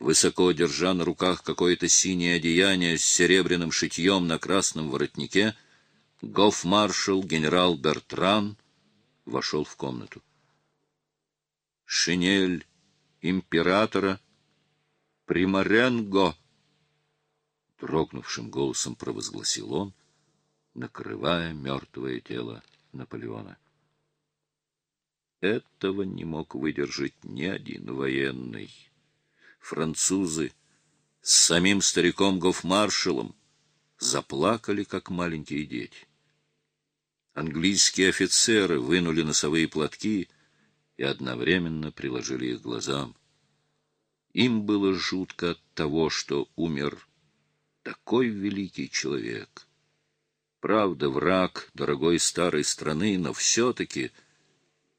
высоко держа на руках какое-то синее одеяние с серебряным шитьем на красном воротнике, гофмаршал генерал Бертран вошел в комнату. Шинель императора Примаренго, дрогнувшим голосом провозгласил он, накрывая мертвое тело Наполеона. Этого не мог выдержать ни один военный. Французы с самим стариком гофмаршалом заплакали, как маленькие дети. Английские офицеры вынули носовые платки и одновременно приложили их глазам. Им было жутко от того, что умер такой великий человек. Правда, враг дорогой старой страны, но все-таки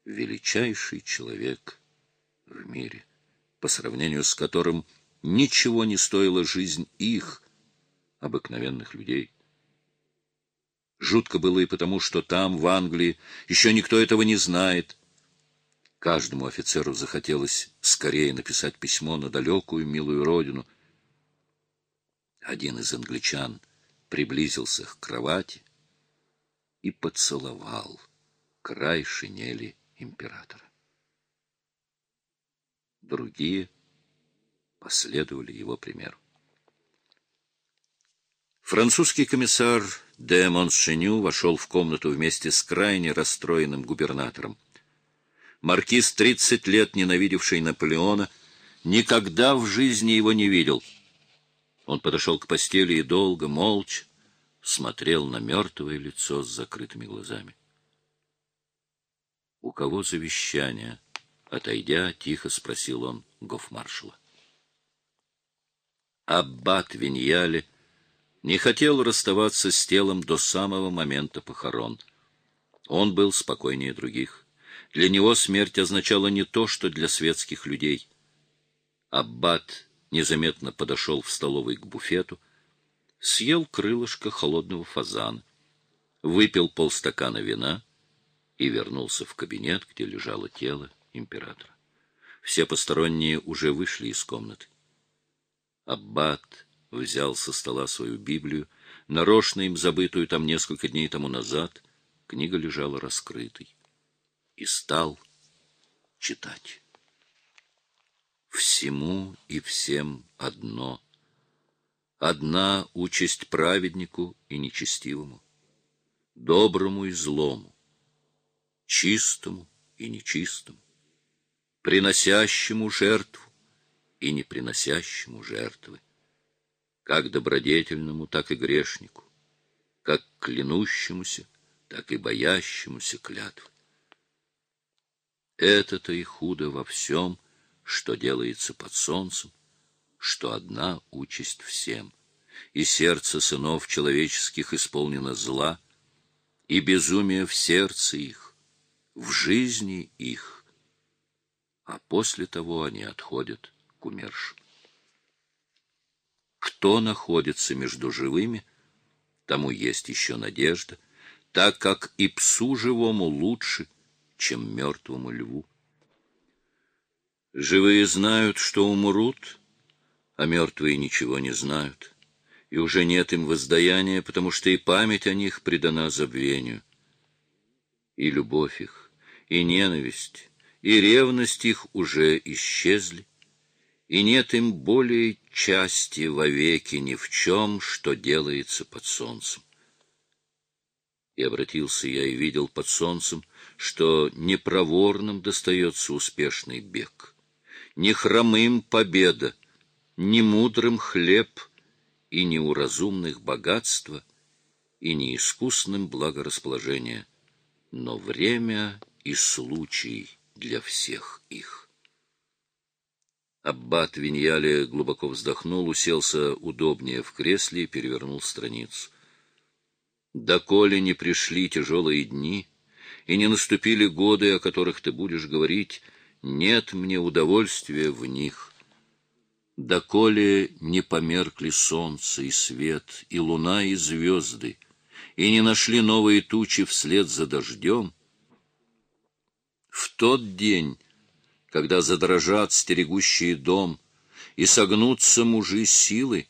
величайший человек в мире, по сравнению с которым ничего не стоила жизнь их, обыкновенных людей. Жутко было и потому, что там, в Англии, еще никто этого не знает. Каждому офицеру захотелось скорее написать письмо на далекую, милую родину. Один из англичан приблизился к кровати и поцеловал край шинели императора. Другие последовали его примеру. Французский комиссар де Моншеню вошел в комнату вместе с крайне расстроенным губернатором. Маркиз, тридцать лет ненавидевший Наполеона, никогда в жизни его не видел. Он подошел к постели и долго, молча, смотрел на мертвое лицо с закрытыми глазами. «У кого завещание?» Отойдя, тихо спросил он гофмаршала. Аббат Виньяли не хотел расставаться с телом до самого момента похорон. Он был спокойнее других. Для него смерть означала не то, что для светских людей. Аббат незаметно подошел в столовой к буфету, съел крылышко холодного фазана, выпил полстакана вина и вернулся в кабинет, где лежало тело императора. Все посторонние уже вышли из комнаты. Аббат взял со стола свою Библию, нарочно им забытую там несколько дней тому назад, книга лежала раскрытой, и стал читать. Всему и всем одно. Одна участь праведнику и нечестивому, доброму и злому, чистому и нечистому, приносящему жертву и не приносящему жертвы как добродетельному, так и грешнику, как клянущемуся, так и боящемуся клятвы. Это-то и худо во всем, что делается под солнцем, что одна участь всем, и сердце сынов человеческих исполнено зла, и безумие в сердце их, в жизни их, а после того они отходят к умершим кто находится между живыми, тому есть еще надежда, так как и псу живому лучше, чем мертвому льву. Живые знают, что умрут, а мертвые ничего не знают, и уже нет им воздаяния, потому что и память о них предана забвению. И любовь их, и ненависть, и ревность их уже исчезли, и нет им более части вовеки ни в чем, что делается под солнцем. И обратился я и видел под солнцем, что не проворным достается успешный бег, не хромым победа, не мудрым хлеб и не у разумных богатства, и не искусным благорасположение, но время и случай для всех их. Аббат Виньяли глубоко вздохнул, уселся удобнее в кресле и перевернул страницу. «Доколе не пришли тяжелые дни, и не наступили годы, о которых ты будешь говорить, нет мне удовольствия в них. Доколе не померкли солнце и свет, и луна, и звезды, и не нашли новые тучи вслед за дождем, тот день когда задрожат стерегущие дом, и согнутся мужи силы,